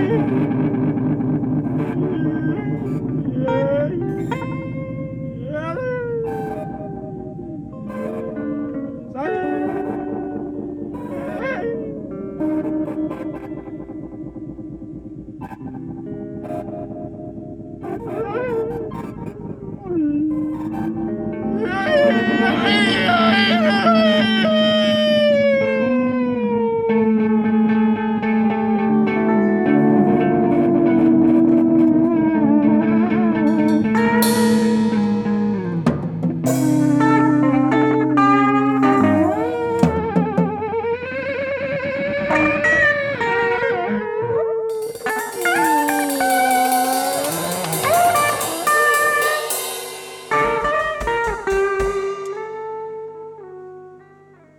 Música